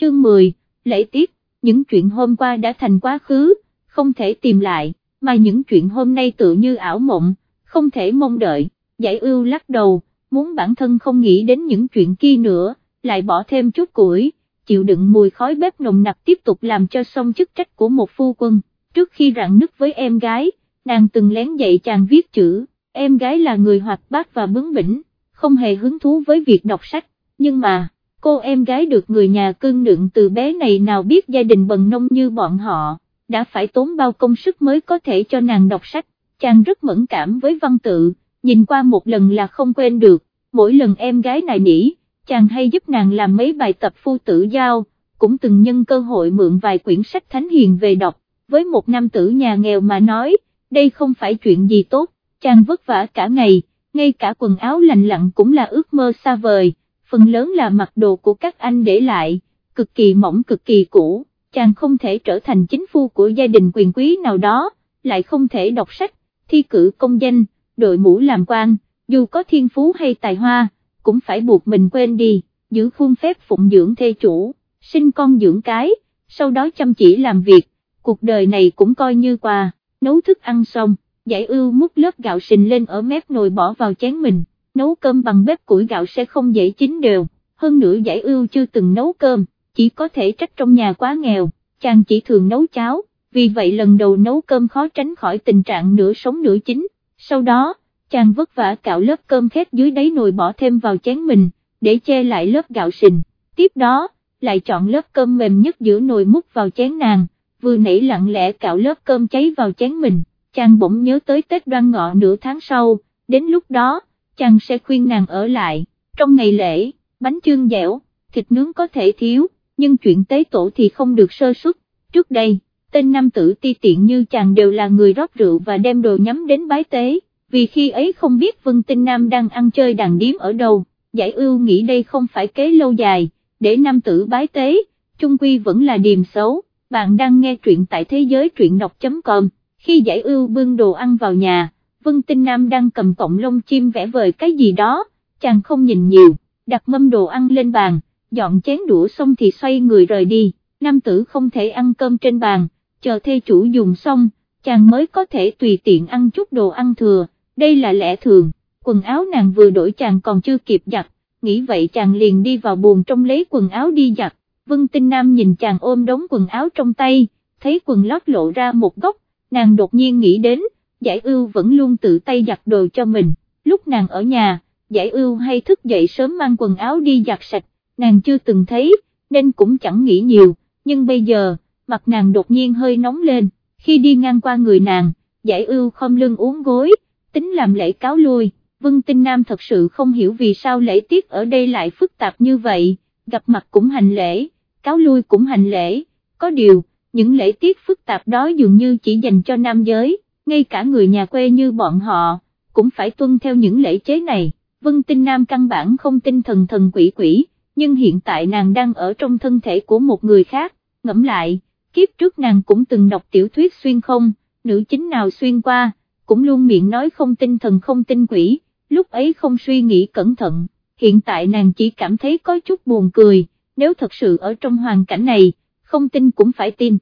chương 10, lễ tiết, những chuyện hôm qua đã thành quá khứ, không thể tìm lại, mà những chuyện hôm nay tự như ảo mộng, không thể mong đợi, giải ưu lắc đầu, muốn bản thân không nghĩ đến những chuyện kia nữa, lại bỏ thêm chút củi, chịu đựng mùi khói bếp nồng nặc tiếp tục làm cho xong chức trách của một phu quân, trước khi rạn nứt với em gái, nàng từng lén dạy chàng viết chữ, em gái là người hoạt bát và bướng bỉnh, không hề hứng thú với việc đọc sách, nhưng mà, cô em gái được người nhà cưng nựng từ bé này nào biết gia đình bần nông như bọn họ, đã phải tốn bao công sức mới có thể cho nàng đọc sách, chàng rất mẫn cảm với văn tự, nhìn qua một lần là không quên được, mỗi lần em gái này nỉ, chàng hay giúp nàng làm mấy bài tập phu tử giao, cũng từng nhân cơ hội mượn vài quyển sách thánh hiền về đọc, với một nam tử nhà nghèo mà nói, đây không phải chuyện gì tốt, chàng vất vả cả ngày, ngay cả quần áo lành lặn cũng là ước mơ xa vời, phần lớn là mặc đồ của các anh để lại, cực kỳ mỏng cực kỳ cũ, chàng không thể trở thành chính phu của gia đình quyền quý nào đó, lại không thể đọc sách, thi cử công danh, đội mũ làm quan, dù có thiên phú hay tài hoa, cũng phải buộc mình quên đi, giữ khuôn phép phụng dưỡng thê chủ, sinh con dưỡng cái, sau đó chăm chỉ làm việc, cuộc đời này cũng coi như quà, nấu thức ăn xong, giải ưu múc lớp gạo sình lên ở mép nồi bỏ vào chén mình, nấu cơm bằng bếp củi gạo sẽ không dễ chín đều, hơn nữa giải ưu chưa từng nấu cơm, chỉ có thể trách trong nhà quá nghèo, chàng chỉ thường nấu cháo, vì vậy lần đầu nấu cơm khó tránh khỏi tình trạng nửa sống nửa chín, sau đó, chàng vất vả cạo lớp cơm khét dưới đáy nồi bỏ thêm vào chén mình, để che lại lớp gạo sình, tiếp đó, lại chọn lớp cơm mềm nhất giữa nồi múc vào chén nàng, vừa nãy lặng lẽ cạo lớp cơm cháy vào chén mình, chàng bỗng nhớ tới Tết đoan ngọ nửa tháng sau, đến lúc đó, chàng sẽ khuyên nàng ở lại, trong ngày lễ, bánh chương dẻo, thịt nướng có thể thiếu, nhưng chuyện tế tổ thì không được sơ suất, trước đây, tên nam tử ti tiện như chàng đều là người rót rượu và đem đồ nhắm đến bái tế, vì khi ấy không biết Vân Tinh Nam đang ăn chơi đàn điếm ở đâu, giải ưu nghĩ đây không phải kế lâu dài, để nam tử bái tế, chung quy vẫn là điềm xấu, bạn đang nghe truyện tại thế giới truyện đọc.com, khi giải ưu bưng đồ ăn vào nhà, Vân Tinh Nam đang cầm cọng lông chim vẽ vời cái gì đó, chàng không nhìn nhiều, đặt mâm đồ ăn lên bàn, dọn chén đũa xong thì xoay người rời đi, nam tử không thể ăn cơm trên bàn, chờ thê chủ dùng xong, chàng mới có thể tùy tiện ăn chút đồ ăn thừa, đây là lẽ thường, quần áo nàng vừa đổi chàng còn chưa kịp giặt, nghĩ vậy chàng liền đi vào buồng trong lấy quần áo đi giặt, Vân Tinh Nam nhìn chàng ôm đống quần áo trong tay, thấy quần lót lộ ra một góc, nàng đột nhiên nghĩ đến, giải ưu vẫn luôn tự tay giặt đồ cho mình, lúc nàng ở nhà, giải ưu hay thức dậy sớm mang quần áo đi giặt sạch, nàng chưa từng thấy, nên cũng chẳng nghĩ nhiều, nhưng bây giờ, mặt nàng đột nhiên hơi nóng lên, khi đi ngang qua người nàng, giải ưu không lưng uống gối, tính làm lễ cáo lui, Vân Tinh Nam thật sự không hiểu vì sao lễ tiết ở đây lại phức tạp như vậy, gặp mặt cũng hành lễ, cáo lui cũng hành lễ, có điều, những lễ tiết phức tạp đó dường như chỉ dành cho nam giới, ngay cả người nhà quê như bọn họ, cũng phải tuân theo những lễ chế này, Vân Tinh Nam căn bản không tin thần thần quỷ quỷ, nhưng hiện tại nàng đang ở trong thân thể của một người khác, ngẫm lại, kiếp trước nàng cũng từng đọc tiểu thuyết xuyên không, nữ chính nào xuyên qua, cũng luôn miệng nói không tin thần không tin quỷ, lúc ấy không suy nghĩ cẩn thận, hiện tại nàng chỉ cảm thấy có chút buồn cười, nếu thật sự ở trong hoàn cảnh này, không tin cũng phải tin.